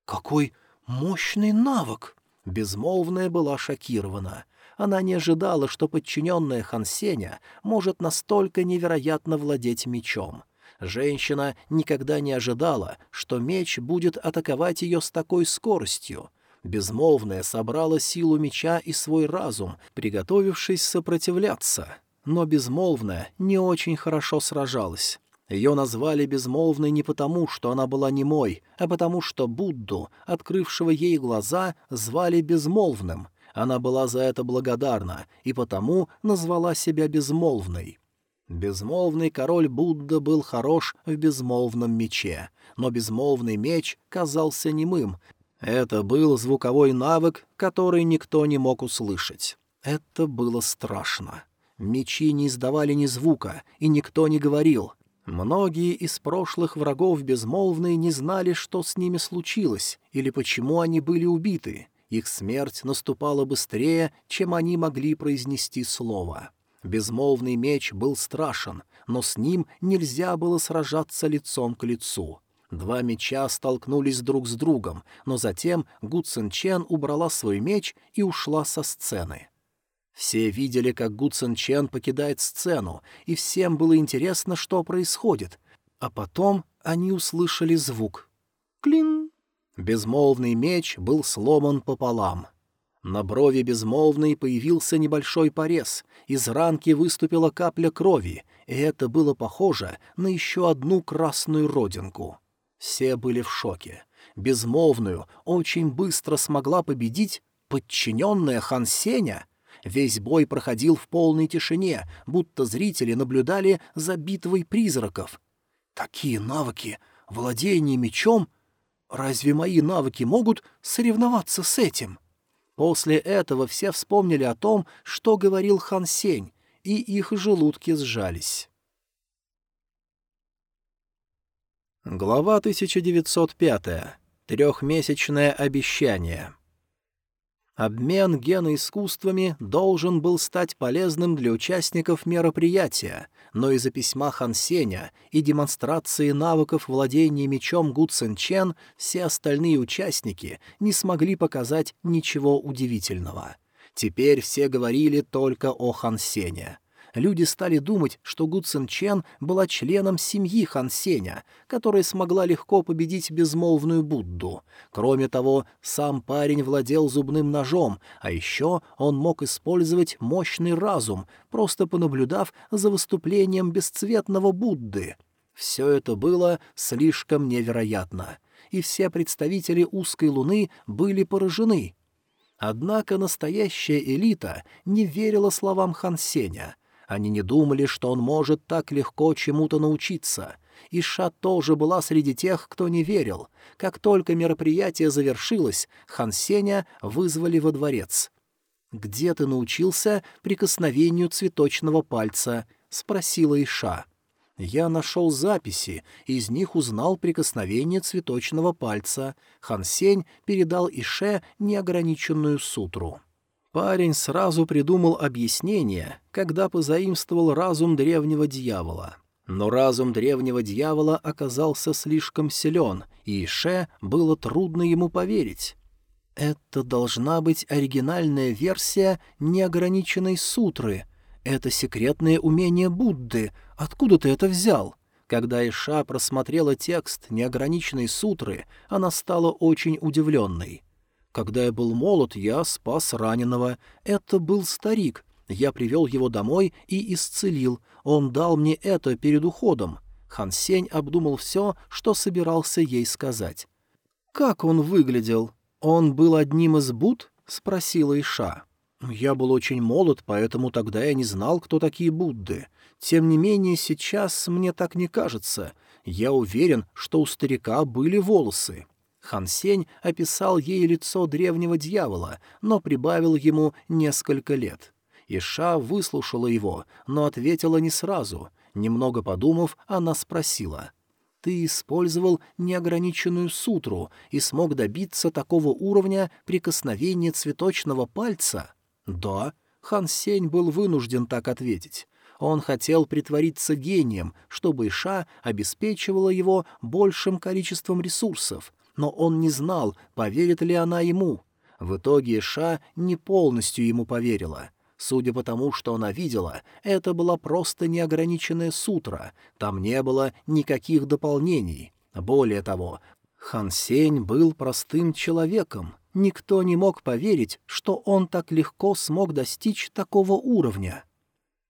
«Какой «Мощный навык!» Безмолвная была шокирована. Она не ожидала, что подчиненная Хансеня может настолько невероятно владеть мечом. Женщина никогда не ожидала, что меч будет атаковать ее с такой скоростью. Безмолвная собрала силу меча и свой разум, приготовившись сопротивляться. Но Безмолвная не очень хорошо сражалась. Ее назвали Безмолвной не потому, что она была немой, а потому что Будду, открывшего ей глаза, звали Безмолвным. Она была за это благодарна и потому назвала себя Безмолвной. Безмолвный король Будда был хорош в безмолвном мече, но безмолвный меч казался немым. Это был звуковой навык, который никто не мог услышать. Это было страшно. Мечи не издавали ни звука, и никто не говорил. Многие из прошлых врагов безмолвные не знали, что с ними случилось или почему они были убиты. Их смерть наступала быстрее, чем они могли произнести слово. Безмолвный меч был страшен, но с ним нельзя было сражаться лицом к лицу. Два меча столкнулись друг с другом, но затем Гу Цин Чен убрала свой меч и ушла со сцены. Все видели, как Гу Цин Чен покидает сцену, и всем было интересно, что происходит. А потом они услышали звук. Клин! Безмолвный меч был сломан пополам. На брови безмолвной появился небольшой порез, из ранки выступила капля крови, и это было похоже на еще одну красную родинку. Все были в шоке. Безмолвную очень быстро смогла победить подчиненная Хан Сеня — Весь бой проходил в полной тишине, будто зрители наблюдали за битвой призраков. Такие навыки, владение мечом... Разве мои навыки могут соревноваться с этим? После этого все вспомнили о том, что говорил Хан Сень, и их желудки сжались. Глава 1905. Трехмесячное обещание. Обмен геноискусствами должен был стать полезным для участников мероприятия, но из-за письма Хан Сеня и демонстрации навыков владения мечом Гу Цин Чен все остальные участники не смогли показать ничего удивительного. Теперь все говорили только о Хан Сене люди стали думать, что Гу Чен была членом семьи Хан Сеня, которая смогла легко победить безмолвную Будду. Кроме того, сам парень владел зубным ножом, а еще он мог использовать мощный разум, просто понаблюдав за выступлением бесцветного Будды. Все это было слишком невероятно, и все представители узкой луны были поражены — Однако настоящая элита не верила словам Хан Сеня. Они не думали, что он может так легко чему-то научиться. Иша тоже была среди тех, кто не верил. Как только мероприятие завершилось, Хан Сеня вызвали во дворец. «Где ты научился прикосновению цветочного пальца?» — спросила Иша. Я нашел записи, из них узнал прикосновение цветочного пальца. Хан Сень передал Ише неограниченную сутру. Парень сразу придумал объяснение, когда позаимствовал разум древнего дьявола. Но разум древнего дьявола оказался слишком силен, и Ше было трудно ему поверить. Это должна быть оригинальная версия неограниченной сутры. Это секретное умение Будды. Откуда ты это взял? Когда Иша просмотрела текст неограниченной сутры, она стала очень удивленной. Когда я был молод, я спас раненого. Это был старик. Я привел его домой и исцелил. Он дал мне это перед уходом. Хан Сень обдумал все, что собирался ей сказать. «Как он выглядел? Он был одним из Буд?» — спросила Иша. «Я был очень молод, поэтому тогда я не знал, кто такие Будды. Тем не менее, сейчас мне так не кажется. Я уверен, что у старика были волосы». Хан Сень описал ей лицо древнего дьявола, но прибавил ему несколько лет. Иша выслушала его, но ответила не сразу. Немного подумав, она спросила. «Ты использовал неограниченную сутру и смог добиться такого уровня прикосновения цветочного пальца?» «Да». Хан Сень был вынужден так ответить. Он хотел притвориться гением, чтобы Иша обеспечивала его большим количеством ресурсов, но он не знал, поверит ли она ему. В итоге Ша не полностью ему поверила. Судя по тому, что она видела, это была просто неограниченная сутра, там не было никаких дополнений. Более того, Хан Сень был простым человеком, никто не мог поверить, что он так легко смог достичь такого уровня.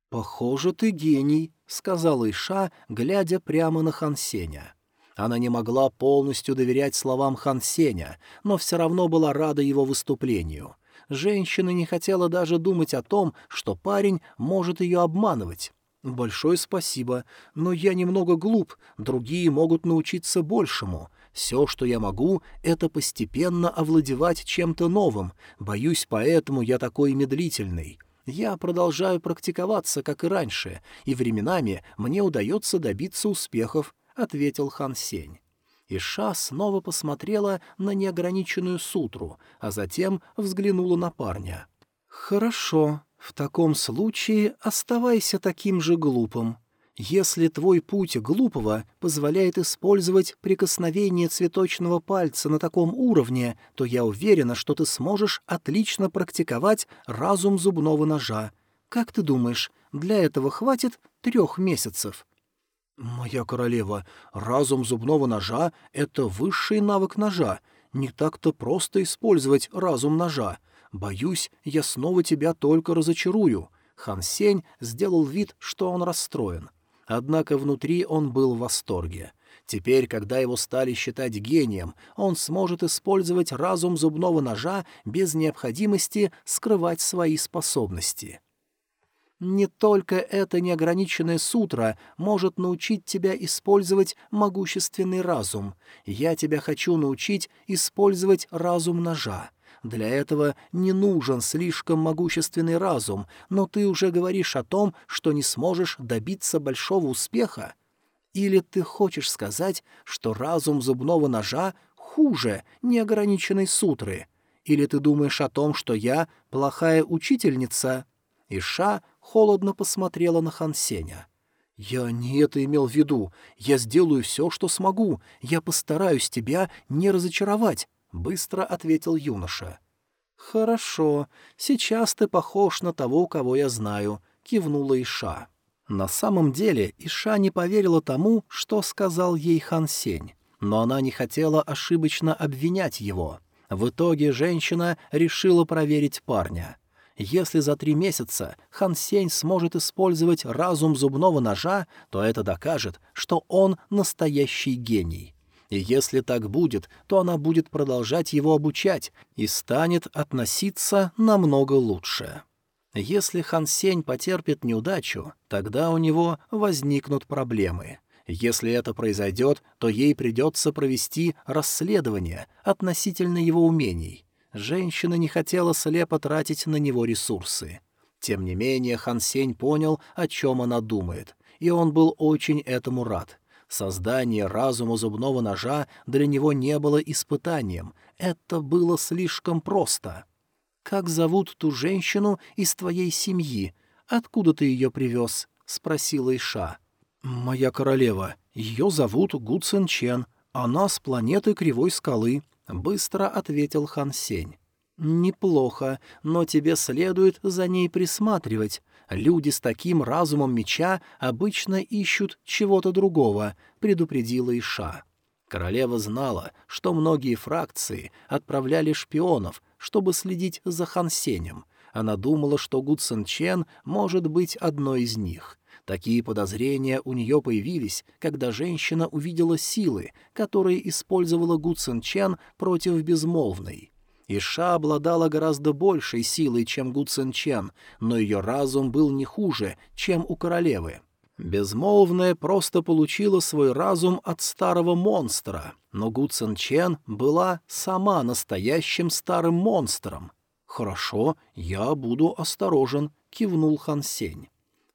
«Похоже, ты гений», — сказала Иша, глядя прямо на Хансеня. Она не могла полностью доверять словам Хансеня, но все равно была рада его выступлению. Женщина не хотела даже думать о том, что парень может ее обманывать. «Большое спасибо, но я немного глуп, другие могут научиться большему. Все, что я могу, это постепенно овладевать чем-то новым. Боюсь, поэтому я такой медлительный. Я продолжаю практиковаться, как и раньше, и временами мне удается добиться успехов», — ответил Хан Сень. Иша снова посмотрела на неограниченную сутру, а затем взглянула на парня. «Хорошо, в таком случае оставайся таким же глупым. Если твой путь глупого позволяет использовать прикосновение цветочного пальца на таком уровне, то я уверена, что ты сможешь отлично практиковать разум зубного ножа. Как ты думаешь, для этого хватит трех месяцев?» «Моя королева, разум зубного ножа — это высший навык ножа. Не так-то просто использовать разум ножа. Боюсь, я снова тебя только разочарую». Хан Сень сделал вид, что он расстроен. Однако внутри он был в восторге. Теперь, когда его стали считать гением, он сможет использовать разум зубного ножа без необходимости скрывать свои способности. Не только эта неограниченная сутра может научить тебя использовать могущественный разум. Я тебя хочу научить использовать разум ножа. Для этого не нужен слишком могущественный разум, но ты уже говоришь о том, что не сможешь добиться большого успеха. Или ты хочешь сказать, что разум зубного ножа хуже неограниченной сутры? Или ты думаешь о том, что я плохая учительница?» Иша холодно посмотрела на Хансеня. «Я не это имел в виду. Я сделаю все, что смогу. Я постараюсь тебя не разочаровать. — быстро ответил юноша. «Хорошо, сейчас ты похож на того, кого я знаю», — кивнула Иша. На самом деле Иша не поверила тому, что сказал ей Хан Сень, но она не хотела ошибочно обвинять его. В итоге женщина решила проверить парня. Если за три месяца Хан Сень сможет использовать разум зубного ножа, то это докажет, что он настоящий гений и если так будет, то она будет продолжать его обучать и станет относиться намного лучше. Если Хан Сень потерпит неудачу, тогда у него возникнут проблемы. Если это произойдет, то ей придется провести расследование относительно его умений. Женщина не хотела слепо тратить на него ресурсы. Тем не менее, Хан Сень понял, о чем она думает, и он был очень этому рад. Создание разума зубного ножа для него не было испытанием. Это было слишком просто. «Как зовут ту женщину из твоей семьи? Откуда ты ее привез?» — спросила Иша. «Моя королева. Ее зовут Гу Цин Чен. Она с планеты Кривой Скалы», — быстро ответил Хан Сень. «Неплохо, но тебе следует за ней присматривать. Люди с таким разумом меча обычно ищут чего-то другого», — предупредила Иша. Королева знала, что многие фракции отправляли шпионов, чтобы следить за Хансенем. Она думала, что Гу Цин Чен может быть одной из них. Такие подозрения у нее появились, когда женщина увидела силы, которые использовала Гу Цин Чен против Безмолвной. Иша обладала гораздо большей силой, чем Гу Цин Чен, но ее разум был не хуже, чем у королевы. Безмолвная просто получила свой разум от старого монстра, но Гу Цин Чен была сама настоящим старым монстром. «Хорошо, я буду осторожен», — кивнул Хан Сень.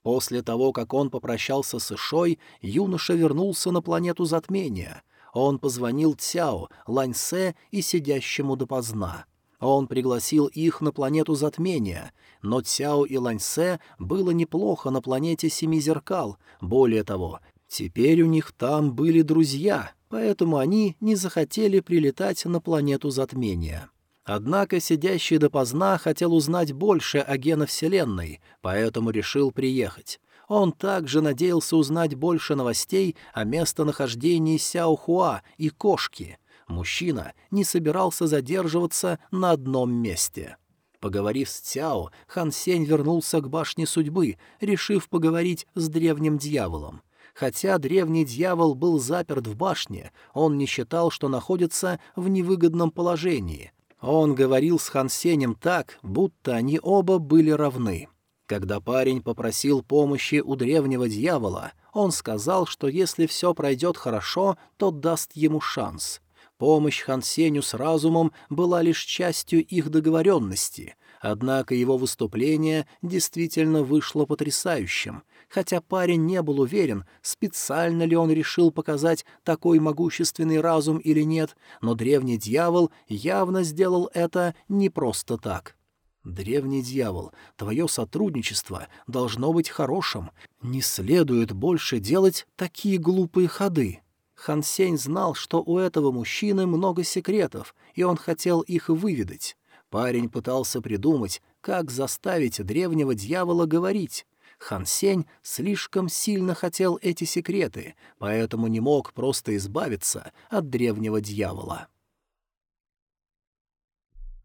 После того, как он попрощался с Ишой, юноша вернулся на планету затмения — он позвонил Цяо, Ланьсе и сидящему допоздна. Он пригласил их на планету затмения, но Цяо и Ланьсе было неплохо на планете Семи Зеркал. Более того, теперь у них там были друзья, поэтому они не захотели прилетать на планету затмения. Однако сидящий допоздна хотел узнать больше о генах Вселенной, поэтому решил приехать. Он также надеялся узнать больше новостей о местонахождении Сяохуа и кошки. Мужчина не собирался задерживаться на одном месте. Поговорив с Цяо, Хан Сень вернулся к башне судьбы, решив поговорить с древним дьяволом. Хотя древний дьявол был заперт в башне, он не считал, что находится в невыгодном положении. Он говорил с Хан Сенем так, будто они оба были равны. Когда парень попросил помощи у древнего дьявола, он сказал, что если все пройдет хорошо, то даст ему шанс. Помощь Хан Сеню с разумом была лишь частью их договоренности, однако его выступление действительно вышло потрясающим, хотя парень не был уверен, специально ли он решил показать такой могущественный разум или нет, но древний дьявол явно сделал это не просто так. «Древний дьявол, твое сотрудничество должно быть хорошим. Не следует больше делать такие глупые ходы». Хан Сень знал, что у этого мужчины много секретов, и он хотел их выведать. Парень пытался придумать, как заставить древнего дьявола говорить. Хан Сень слишком сильно хотел эти секреты, поэтому не мог просто избавиться от древнего дьявола.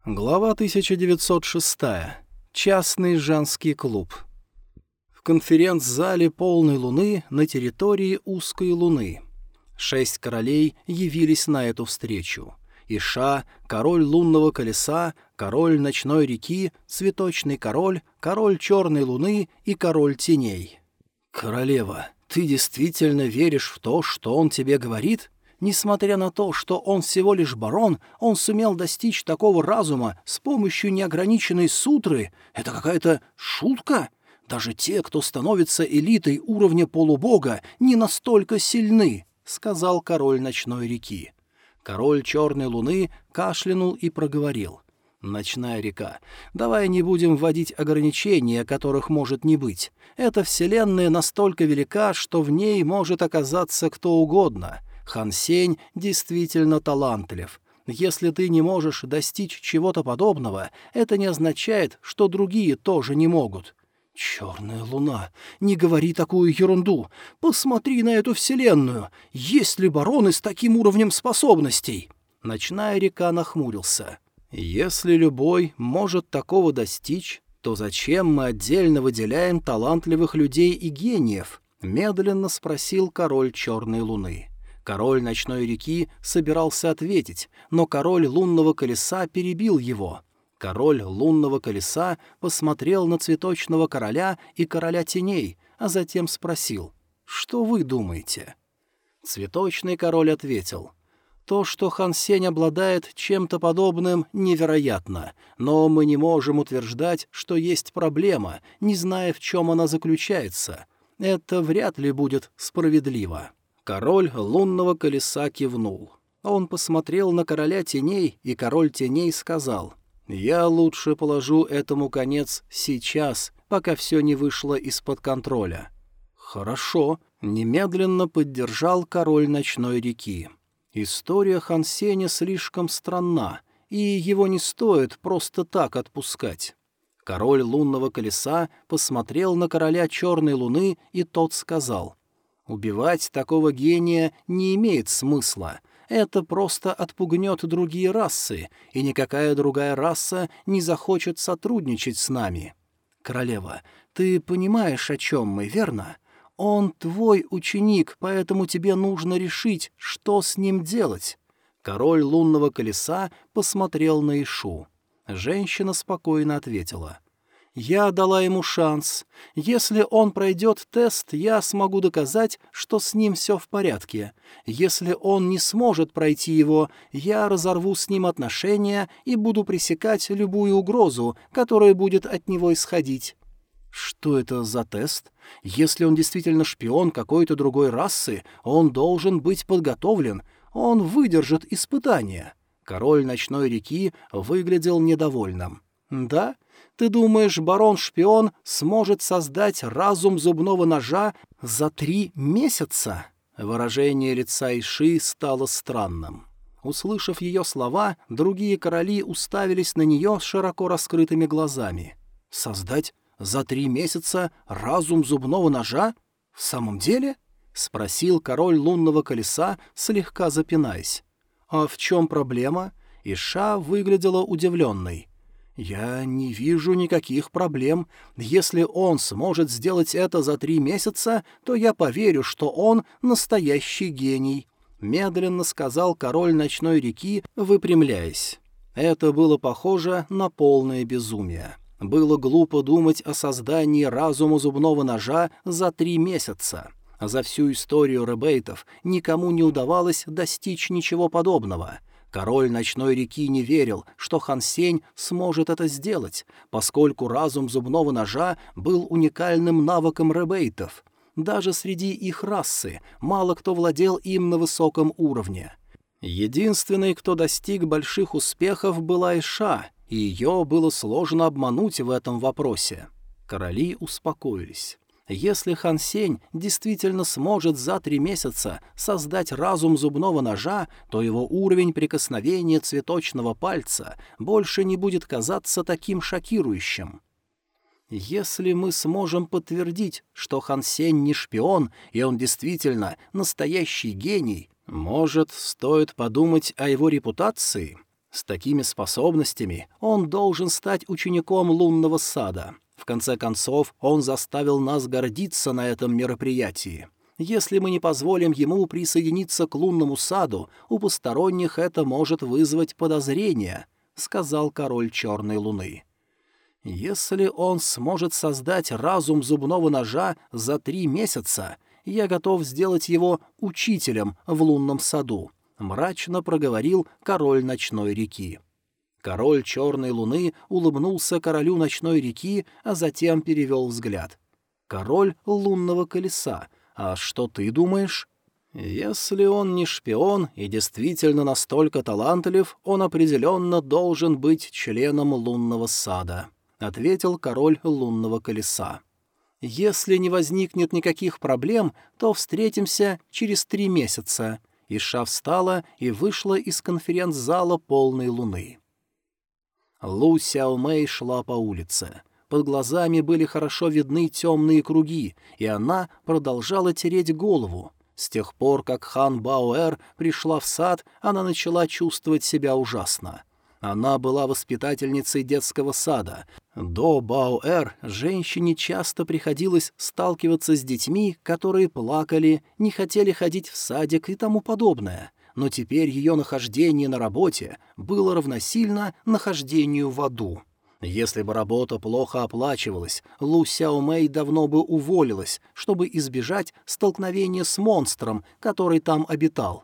Глава 1906. Частный женский клуб. В конференц-зале полной луны на территории узкой луны. Шесть королей явились на эту встречу. Иша, король лунного колеса, король ночной реки, цветочный король, король черной луны и король теней. «Королева, ты действительно веришь в то, что он тебе говорит?» Несмотря на то, что он всего лишь барон, он сумел достичь такого разума с помощью неограниченной сутры. Это какая-то шутка? Даже те, кто становится элитой уровня полубога, не настолько сильны, — сказал король ночной реки. Король черной луны кашлянул и проговорил. «Ночная река, давай не будем вводить ограничения, которых может не быть. Эта вселенная настолько велика, что в ней может оказаться кто угодно». Хан Сень действительно талантлив. Если ты не можешь достичь чего-то подобного, это не означает, что другие тоже не могут. «Черная луна! Не говори такую ерунду! Посмотри на эту вселенную! Есть ли бароны с таким уровнем способностей?» Ночная река нахмурился. «Если любой может такого достичь, то зачем мы отдельно выделяем талантливых людей и гениев?» — медленно спросил король Черной Луны. Король ночной реки собирался ответить, но король лунного колеса перебил его. Король лунного колеса посмотрел на цветочного короля и короля теней, а затем спросил, «Что вы думаете?» Цветочный король ответил, «То, что Хан Сень обладает чем-то подобным, невероятно, но мы не можем утверждать, что есть проблема, не зная, в чем она заключается. Это вряд ли будет справедливо». Король лунного колеса кивнул. Он посмотрел на короля теней, и король теней сказал, «Я лучше положу этому конец сейчас, пока все не вышло из-под контроля». «Хорошо», — немедленно поддержал король ночной реки. История Хансеня слишком странна, и его не стоит просто так отпускать. Король лунного колеса посмотрел на короля черной луны, и тот сказал, Убивать такого гения не имеет смысла. Это просто отпугнет другие расы, и никакая другая раса не захочет сотрудничать с нами. Королева, ты понимаешь, о чем мы, верно? Он твой ученик, поэтому тебе нужно решить, что с ним делать. Король лунного колеса посмотрел на Ишу. Женщина спокойно ответила — я дала ему шанс. Если он пройдет тест, я смогу доказать, что с ним все в порядке. Если он не сможет пройти его, я разорву с ним отношения и буду пресекать любую угрозу, которая будет от него исходить. Что это за тест? Если он действительно шпион какой-то другой расы, он должен быть подготовлен. Он выдержит испытание. Король ночной реки выглядел недовольным. Да? Ты думаешь, барон-шпион сможет создать разум зубного ножа за три месяца?» Выражение лица Иши стало странным. Услышав ее слова, другие короли уставились на нее широко раскрытыми глазами. «Создать за три месяца разум зубного ножа? В самом деле?» — спросил король лунного колеса, слегка запинаясь. «А в чем проблема?» Иша выглядела удивленной. «Я не вижу никаких проблем. Если он сможет сделать это за три месяца, то я поверю, что он настоящий гений», — медленно сказал король ночной реки, выпрямляясь. Это было похоже на полное безумие. Было глупо думать о создании разума зубного ножа за три месяца. За всю историю ребейтов никому не удавалось достичь ничего подобного. Король ночной реки не верил, что Хан Сень сможет это сделать, поскольку разум зубного ножа был уникальным навыком ребейтов. Даже среди их расы мало кто владел им на высоком уровне. Единственной, кто достиг больших успехов, была Иша, и ее было сложно обмануть в этом вопросе. Короли успокоились. Если Хан Сень действительно сможет за три месяца создать разум зубного ножа, то его уровень прикосновения цветочного пальца больше не будет казаться таким шокирующим. Если мы сможем подтвердить, что Хан Сень не шпион, и он действительно настоящий гений, может, стоит подумать о его репутации? С такими способностями он должен стать учеником лунного сада. В конце концов, он заставил нас гордиться на этом мероприятии. Если мы не позволим ему присоединиться к лунному саду, у посторонних это может вызвать подозрения, — сказал король Черной Луны. Если он сможет создать разум зубного ножа за три месяца, я готов сделать его учителем в лунном саду», — мрачно проговорил король ночной реки. Король черной луны улыбнулся королю ночной реки, а затем перевел взгляд. «Король лунного колеса, а что ты думаешь?» «Если он не шпион и действительно настолько талантлив, он определенно должен быть членом лунного сада», — ответил король лунного колеса. Если не возникнет никаких проблем, то встретимся через три месяца». Иша встала и вышла из конференц-зала полной луны. Лу Сяомэй шла по улице. Под глазами были хорошо видны темные круги, и она продолжала тереть голову. С тех пор, как хан Баоэр пришла в сад, она начала чувствовать себя ужасно. Она была воспитательницей детского сада. До Баоэр женщине часто приходилось сталкиваться с детьми, которые плакали, не хотели ходить в садик и тому подобное. Но теперь ее нахождение на работе было равносильно нахождению в аду. Если бы работа плохо оплачивалась, Лу Сяо Мэй давно бы уволилась, чтобы избежать столкновения с монстром, который там обитал.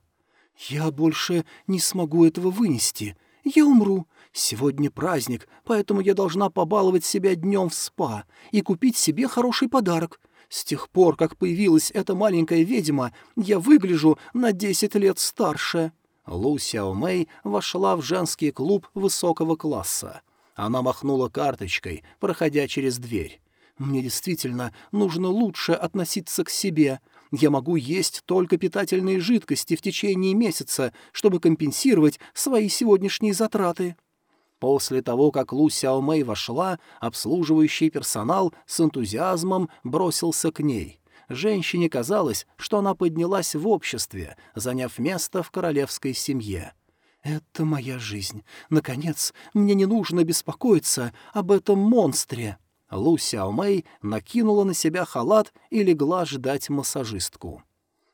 «Я больше не смогу этого вынести», я умру. Сегодня праздник, поэтому я должна побаловать себя днем в спа и купить себе хороший подарок. С тех пор, как появилась эта маленькая ведьма, я выгляжу на десять лет старше». Лу Сяо Мэй вошла в женский клуб высокого класса. Она махнула карточкой, проходя через дверь. «Мне действительно нужно лучше относиться к себе. Я могу есть только питательные жидкости в течение месяца, чтобы компенсировать свои сегодняшние затраты». После того, как Лу Сяо Мэй вошла, обслуживающий персонал с энтузиазмом бросился к ней. Женщине казалось, что она поднялась в обществе, заняв место в королевской семье. «Это моя жизнь. Наконец, мне не нужно беспокоиться об этом монстре». Лу Сяомэй накинула на себя халат и легла ждать массажистку.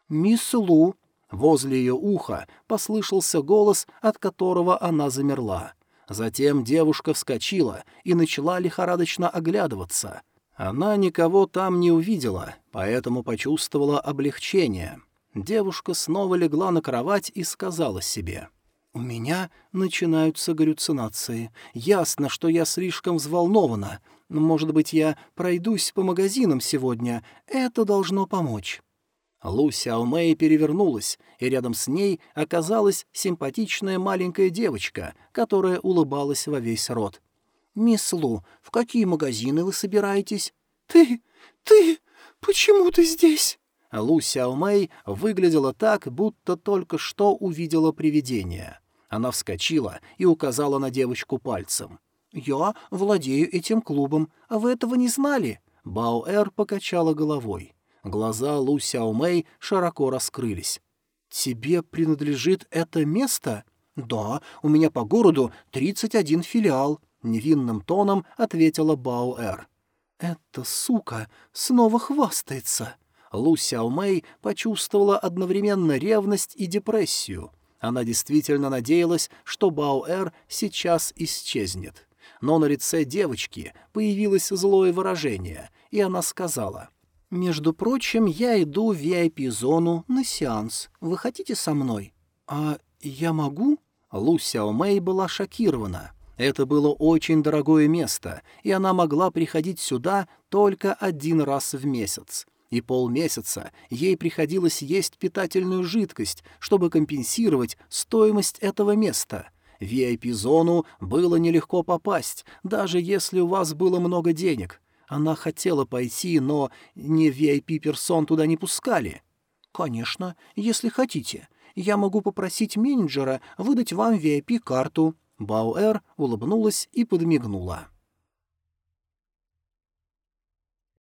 «Мисс Лу!» Возле ее уха послышался голос, от которого она замерла. Затем девушка вскочила и начала лихорадочно оглядываться. Она никого там не увидела, поэтому почувствовала облегчение. Девушка снова легла на кровать и сказала себе — «У меня начинаются галлюцинации. Ясно, что я слишком взволнована. Может быть, я пройдусь по магазинам сегодня. Это должно помочь». Лу Сяомэй перевернулась, и рядом с ней оказалась симпатичная маленькая девочка, которая улыбалась во весь рот. «Мисс Лу, в какие магазины вы собираетесь?» «Ты... ты... почему ты здесь?» Лу Сяомэй выглядела так, будто только что увидела привидение. Она вскочила и указала на девочку пальцем. «Я владею этим клубом, а вы этого не знали?» Баоэр покачала головой. Глаза Лу Сяомэй широко раскрылись. «Тебе принадлежит это место?» «Да, у меня по городу 31 филиал», — невинным тоном ответила Бауэр. «Эта сука снова хвастается». Лу Сяомэй почувствовала одновременно ревность и депрессию. Она действительно надеялась, что Бауэр сейчас исчезнет. Но на лице девочки появилось злое выражение, и она сказала, «Между прочим, я иду в VIP-зону на сеанс. Вы хотите со мной?» «А я могу?» Лу Сяомэй была шокирована. Это было очень дорогое место, и она могла приходить сюда только один раз в месяц. И полмесяца ей приходилось есть питательную жидкость, чтобы компенсировать стоимость этого места. В VIP-зону было нелегко попасть, даже если у вас было много денег. Она хотела пойти, но не VIP-персон туда не пускали. «Конечно, если хотите. Я могу попросить менеджера выдать вам VIP-карту», Бауэр улыбнулась и подмигнула.